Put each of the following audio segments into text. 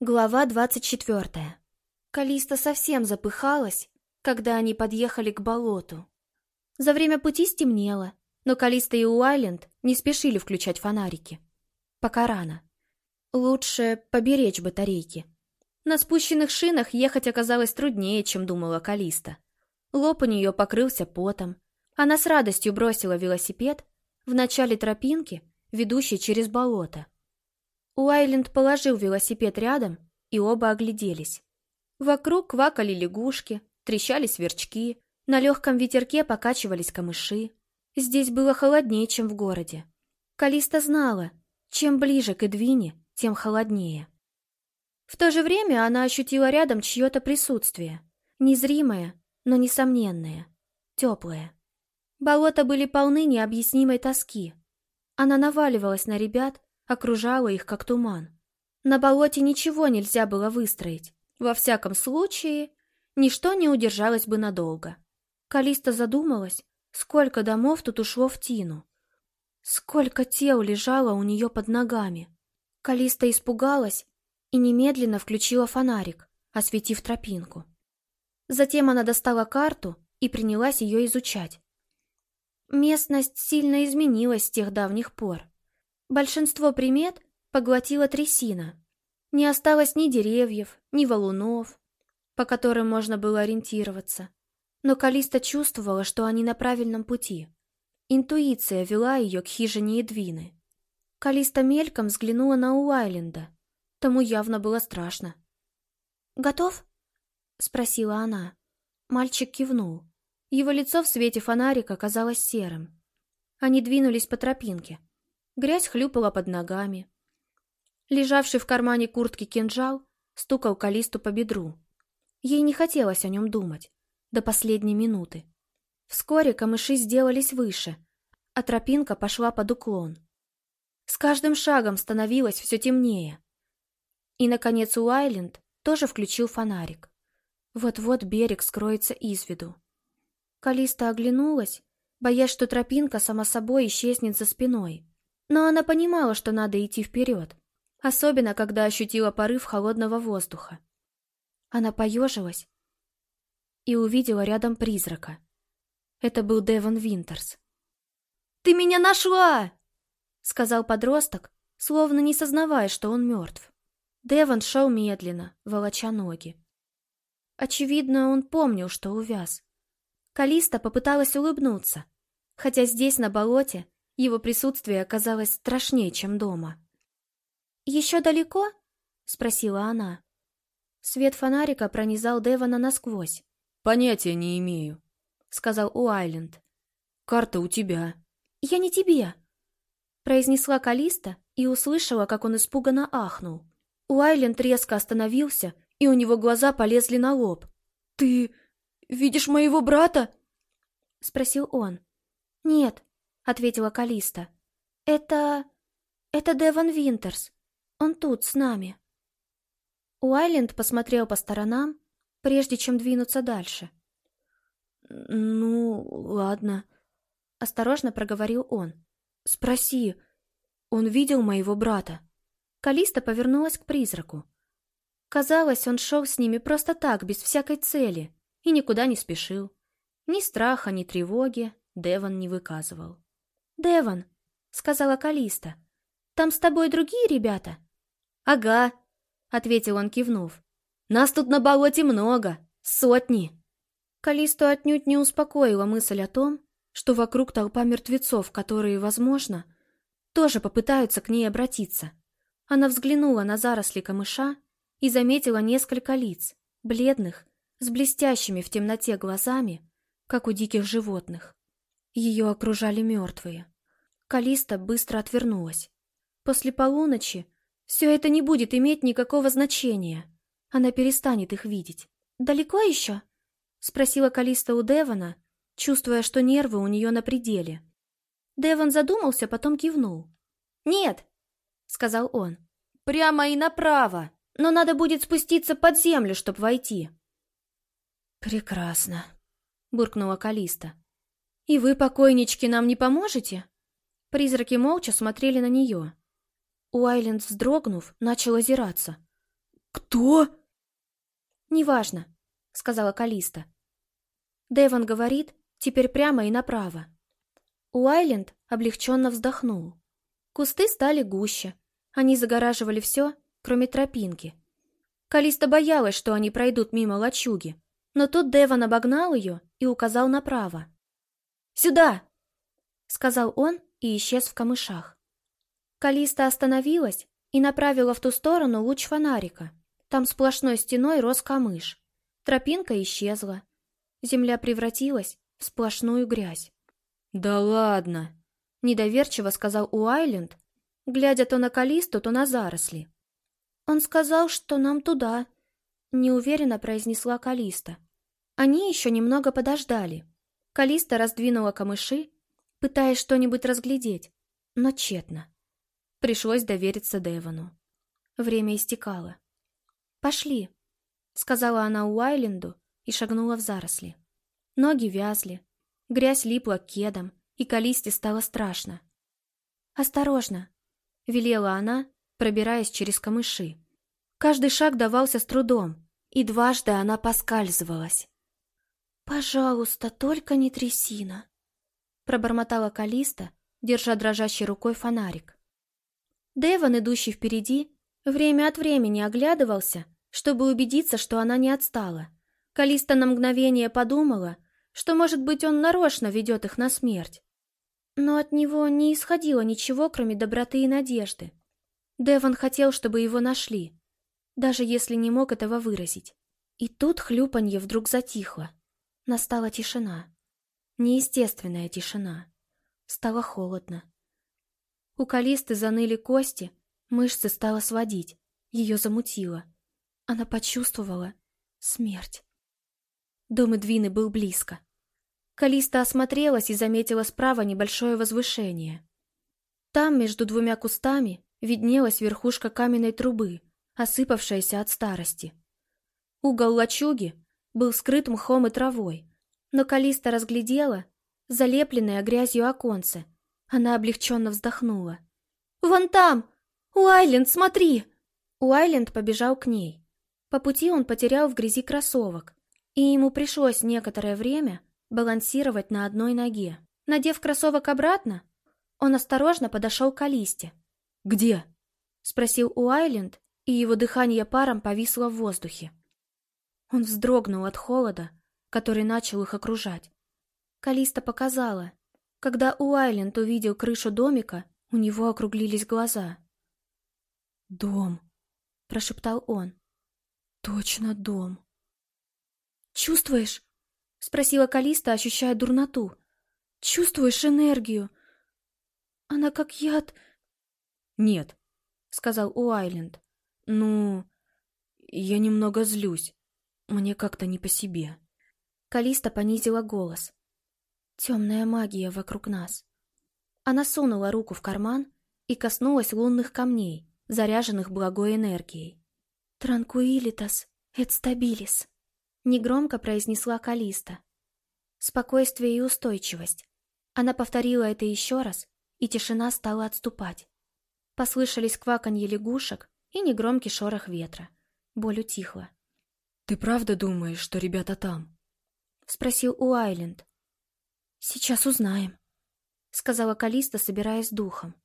Глава двадцать четвертая. Калиста совсем запыхалась, когда они подъехали к болоту. За время пути стемнело, но Калиста и Уайленд не спешили включать фонарики. Пока рано. Лучше поберечь батарейки. На спущенных шинах ехать оказалось труднее, чем думала Калиста. Лоб у нее покрылся потом. Она с радостью бросила велосипед в начале тропинки, ведущей через болото. Уайленд положил велосипед рядом, и оба огляделись. Вокруг квакали лягушки, трещали сверчки, на легком ветерке покачивались камыши. Здесь было холоднее, чем в городе. Калиста знала, чем ближе к Эдвине, тем холоднее. В то же время она ощутила рядом чье-то присутствие. Незримое, но несомненное. Теплое. Болота были полны необъяснимой тоски. Она наваливалась на ребят, окружала их как туман. На болоте ничего нельзя было выстроить. Во всяком случае, ничто не удержалось бы надолго. Калиста задумалась, сколько домов тут ушло в Тину. Сколько тел лежало у нее под ногами. Калиста испугалась и немедленно включила фонарик, осветив тропинку. Затем она достала карту и принялась ее изучать. Местность сильно изменилась с тех давних пор. Большинство примет поглотила трясина. Не осталось ни деревьев, ни валунов, по которым можно было ориентироваться. Но Калиста чувствовала, что они на правильном пути. Интуиция вела ее к хижине Эдвины. Калиста мельком взглянула на Уайленда. Тому явно было страшно. «Готов?» — спросила она. Мальчик кивнул. Его лицо в свете фонарика казалось серым. Они двинулись по тропинке. Грязь хлюпала под ногами. Лежавший в кармане куртки кинжал стукал Калисту по бедру. Ей не хотелось о нем думать. До последней минуты. Вскоре камыши сделались выше, а тропинка пошла под уклон. С каждым шагом становилось все темнее. И, наконец, Уайленд тоже включил фонарик. Вот-вот берег скроется из виду. Калиста оглянулась, боясь, что тропинка сама собой исчезнет за спиной. Но она понимала, что надо идти вперед, особенно когда ощутила порыв холодного воздуха. Она поежилась и увидела рядом призрака. Это был Девон Винтерс. «Ты меня нашла!» — сказал подросток, словно не сознавая, что он мертв. Девон шел медленно, волоча ноги. Очевидно, он помнил, что увяз. Калиста попыталась улыбнуться, хотя здесь, на болоте, его присутствие оказалось страшнее, чем дома. «Еще далеко?» — спросила она. Свет фонарика пронизал Девона насквозь. «Понятия не имею», — сказал Уайленд. «Карта у тебя». «Я не тебе», — произнесла Калиста и услышала, как он испуганно ахнул. Уайленд резко остановился, и у него глаза полезли на лоб. «Ты видишь моего брата?» — спросил он. «Нет, ответила Калиста. Это... это Девон Винтерс. Он тут, с нами. Уайленд посмотрел по сторонам, прежде чем двинуться дальше. «Ну, ладно», — осторожно проговорил он. «Спроси, он видел моего брата?» Калиста повернулась к призраку. Казалось, он шел с ними просто так, без всякой цели, и никуда не спешил. Ни страха, ни тревоги Девон не выказывал. «Деван», — сказала Калиста, — «там с тобой другие ребята?» «Ага», — ответил он, кивнув. «Нас тут на болоте много, сотни». Калисту отнюдь не успокоила мысль о том, что вокруг толпа мертвецов, которые, возможно, тоже попытаются к ней обратиться. Она взглянула на заросли камыша и заметила несколько лиц, бледных, с блестящими в темноте глазами, как у диких животных. Ее окружали мертвые. Калиста быстро отвернулась. После полуночи все это не будет иметь никакого значения. Она перестанет их видеть. «Далеко еще?» — спросила Калиста у Девона, чувствуя, что нервы у нее на пределе. Девон задумался, потом кивнул. «Нет», — сказал он, — «прямо и направо, но надо будет спуститься под землю, чтобы войти». «Прекрасно», — буркнула Калиста. «И вы, покойнички, нам не поможете?» Призраки молча смотрели на нее. Уайленд, вздрогнув, начал озираться. «Кто?» «Неважно», — сказала Калиста. Дэвон говорит, теперь прямо и направо. Уайленд облегченно вздохнул. Кусты стали гуще. Они загораживали все, кроме тропинки. Калиста боялась, что они пройдут мимо лачуги, но тут Дэвон обогнал ее и указал направо. «Сюда!» — сказал он и исчез в камышах. Калиста остановилась и направила в ту сторону луч фонарика. Там сплошной стеной рос камыш. Тропинка исчезла. Земля превратилась в сплошную грязь. «Да ладно!» — недоверчиво сказал Уайленд, глядя то на Калисту, то на заросли. «Он сказал, что нам туда», — неуверенно произнесла Калиста. Они еще немного подождали. Калиста раздвинула камыши, пытаясь что-нибудь разглядеть, но тщетно. Пришлось довериться Девону. Время истекало. «Пошли», — сказала она Уайленду и шагнула в заросли. Ноги вязли, грязь липла к кедам, и Калисте стало страшно. «Осторожно», — велела она, пробираясь через камыши. Каждый шаг давался с трудом, и дважды она поскальзывалась. «Пожалуйста, только не трясина», — пробормотала Калиста, держа дрожащей рукой фонарик. Деван, идущий впереди, время от времени оглядывался, чтобы убедиться, что она не отстала. Калиста на мгновение подумала, что, может быть, он нарочно ведет их на смерть. Но от него не исходило ничего, кроме доброты и надежды. Деван хотел, чтобы его нашли, даже если не мог этого выразить. И тут хлюпанье вдруг затихло. Настала тишина. Неестественная тишина. Стало холодно. У Калисты заныли кости, мышцы стало сводить, ее замутило. Она почувствовала смерть. Дом Эдвины был близко. Калиста осмотрелась и заметила справа небольшое возвышение. Там, между двумя кустами, виднелась верхушка каменной трубы, осыпавшаяся от старости. Угол лачуги был скрыт мхом и травой, но Калиста разглядела залепленное грязью оконце. Она облегченно вздохнула. «Вон там! Уайленд, смотри!» Уайленд побежал к ней. По пути он потерял в грязи кроссовок, и ему пришлось некоторое время балансировать на одной ноге. Надев кроссовок обратно, он осторожно подошел к Алисте. «Где?» — спросил Уайленд, и его дыхание паром повисло в воздухе. Он вздрогнул от холода, который начал их окружать. Калиста показала. Когда Уайленд увидел крышу домика, у него округлились глаза. «Дом», — прошептал он. «Точно дом». «Чувствуешь?» — спросила Калиста, ощущая дурноту. «Чувствуешь энергию? Она как яд...» «Нет», — сказал Уайленд. «Ну, я немного злюсь. Мне как-то не по себе». Калиста понизила голос. «Темная магия вокруг нас». Она сунула руку в карман и коснулась лунных камней, заряженных благой энергией. «Транкуилитас эт стабилис», — негромко произнесла Калиста. «Спокойствие и устойчивость». Она повторила это еще раз, и тишина стала отступать. Послышались кваканье лягушек и негромкий шорох ветра. Боль утихла. «Ты правда думаешь, что ребята там?» — спросил Уайленд. «Сейчас узнаем», — сказала Калиста, собираясь духом.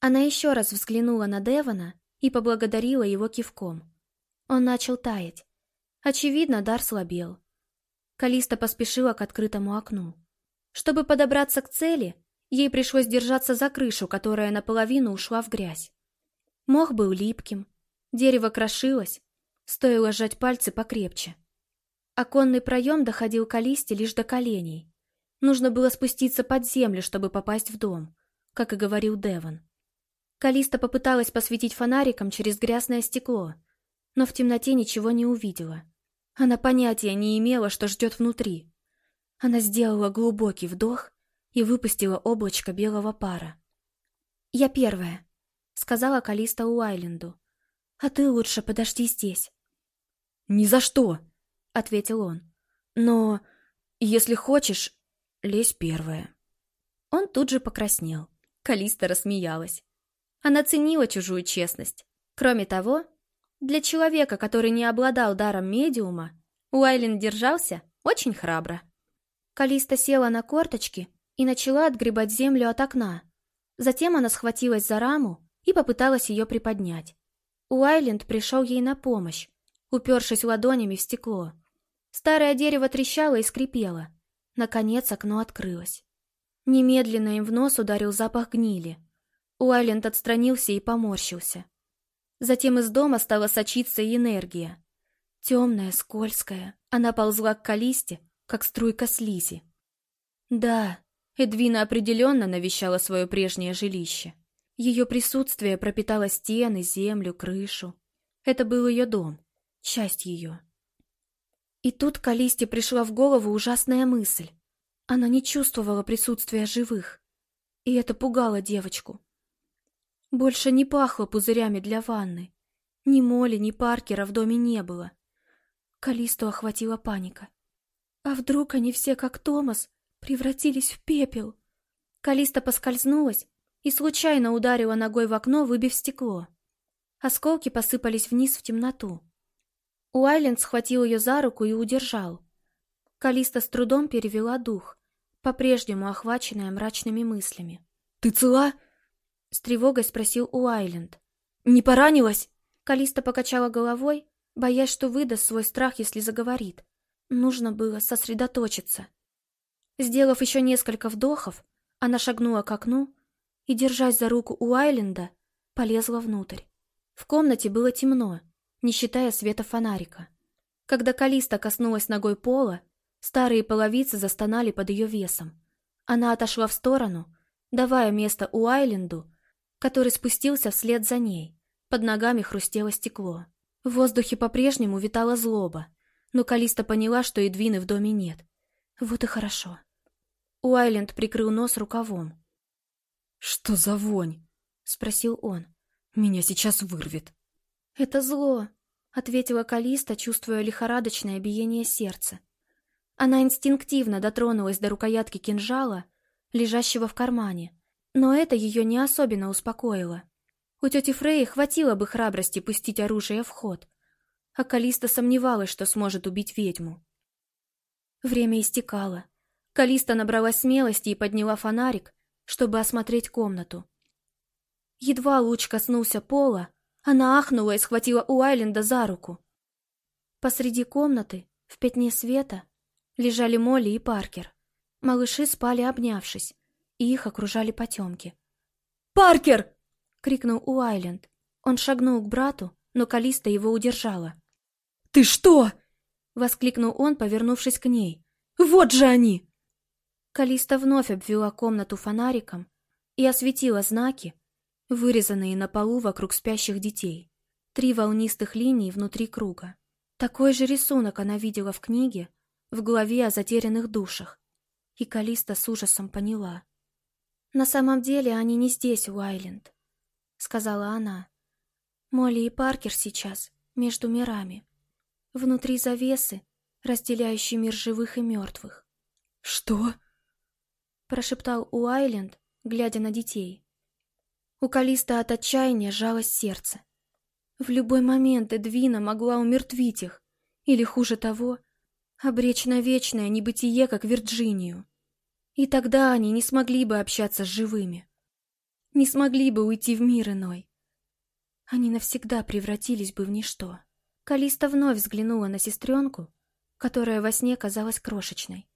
Она еще раз взглянула на Девона и поблагодарила его кивком. Он начал таять. Очевидно, дар слабел. Калиста поспешила к открытому окну. Чтобы подобраться к цели, ей пришлось держаться за крышу, которая наполовину ушла в грязь. Мох был липким, дерево крошилось, стоило сжать пальцы покрепче. Оконный проем доходил к Алисте лишь до коленей. Нужно было спуститься под землю, чтобы попасть в дом, как и говорил Девон. Калиста попыталась посветить фонариком через грязное стекло, но в темноте ничего не увидела. Она понятия не имела, что ждет внутри. Она сделала глубокий вдох и выпустила облачко белого пара. «Я первая», сказала Калиста Уайленду. «А ты лучше подожди здесь». «Ни за что!» — ответил он. «Но, если хочешь, лезь первая». Он тут же покраснел. Калиста рассмеялась. Она ценила чужую честность. Кроме того, Для человека, который не обладал даром медиума, Уайлен держался очень храбро. Калиста села на корточки и начала отгребать землю от окна. Затем она схватилась за раму и попыталась ее приподнять. Уайленд пришел ей на помощь, упершись ладонями в стекло. Старое дерево трещало и скрипело. Наконец окно открылось. Немедленно им в нос ударил запах гнили. Уайленд отстранился и поморщился. Затем из дома стала сочиться и энергия. Темная, скользкая, она ползла к Калисте, как струйка слизи. Да, Эдвина определенно навещала свое прежнее жилище. Ее присутствие пропитало стены, землю, крышу. Это был ее дом, часть ее. И тут Калисте пришла в голову ужасная мысль. Она не чувствовала присутствия живых. И это пугало девочку. Больше не пахло пузырями для ванны. Ни Молли, ни Паркера в доме не было. Калисту охватила паника. А вдруг они все, как Томас, превратились в пепел? Калиста поскользнулась и случайно ударила ногой в окно, выбив стекло. Осколки посыпались вниз в темноту. Уайленд схватил ее за руку и удержал. Калиста с трудом перевела дух, по-прежнему охваченная мрачными мыслями. «Ты цела?» — с тревогой спросил Уайленд. «Не поранилась?» Калиста покачала головой, боясь, что выдаст свой страх, если заговорит. Нужно было сосредоточиться. Сделав еще несколько вдохов, она шагнула к окну и, держась за руку Уайленда, полезла внутрь. В комнате было темно, не считая света фонарика. Когда Калиста коснулась ногой пола, старые половицы застонали под ее весом. Она отошла в сторону, давая место Уайленду, который спустился вслед за ней. Под ногами хрустело стекло. В воздухе по-прежнему витала злоба, но Калиста поняла, что Эдвины в доме нет. Вот и хорошо. Уайленд прикрыл нос рукавом. «Что за вонь?» — спросил он. «Меня сейчас вырвет». «Это зло», — ответила Калиста, чувствуя лихорадочное биение сердца. Она инстинктивно дотронулась до рукоятки кинжала, лежащего в кармане, но это ее не особенно успокоило. У тети Фреи хватило бы храбрости пустить оружие в ход, а Калиста сомневалась, что сможет убить ведьму. Время истекало. Калиста набралась смелости и подняла фонарик, чтобы осмотреть комнату. Едва луч коснулся пола, она ахнула и схватила Уайленда за руку. Посреди комнаты, в пятне света, лежали Молли и Паркер. Малыши спали обнявшись, и их окружали потемки. «Паркер!» — крикнул Уайленд. Он шагнул к брату, но Калиста его удержала. «Ты что?» — воскликнул он, повернувшись к ней. «Вот же они!» Калиста вновь обвела комнату фонариком и осветила знаки, вырезанные на полу вокруг спящих детей. Три волнистых линии внутри круга. Такой же рисунок она видела в книге, в главе о затерянных душах. И Калиста с ужасом поняла. «На самом деле они не здесь, Уайленд», — сказала она. «Молли и Паркер сейчас между мирами. Внутри завесы, разделяющей мир живых и мертвых». «Что?» — прошептал Уайленд, глядя на детей. У Калиста от отчаяния жалось сердце. В любой момент Эдвина могла умертвить их, или, хуже того, обречь на вечное небытие, как Вирджинию. И тогда они не смогли бы общаться с живыми. Не смогли бы уйти в мир иной. Они навсегда превратились бы в ничто. Калиста вновь взглянула на сестренку, которая во сне казалась крошечной.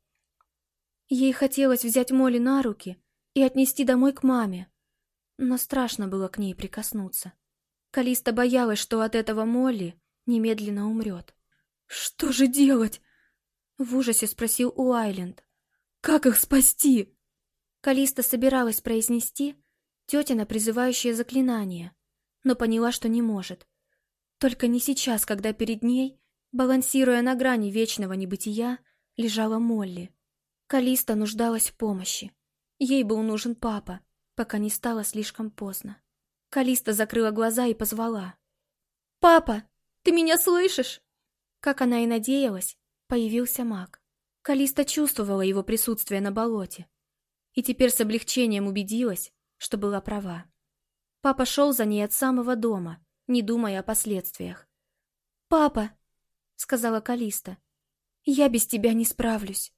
Ей хотелось взять Молли на руки и отнести домой к маме, но страшно было к ней прикоснуться. Калиста боялась, что от этого Молли немедленно умрет. «Что же делать?» В ужасе спросил Уайленд. «Как их спасти?» Калиста собиралась произнести тетина призывающее заклинание, но поняла, что не может. Только не сейчас, когда перед ней, балансируя на грани вечного небытия, лежала Молли. Калиста нуждалась в помощи. Ей был нужен папа, пока не стало слишком поздно. Калиста закрыла глаза и позвала. «Папа, ты меня слышишь?» Как она и надеялась, появился маг. Калиста чувствовала его присутствие на болоте. И теперь с облегчением убедилась, что была права. Папа шел за ней от самого дома, не думая о последствиях. «Папа», — сказала Калиста, — «я без тебя не справлюсь».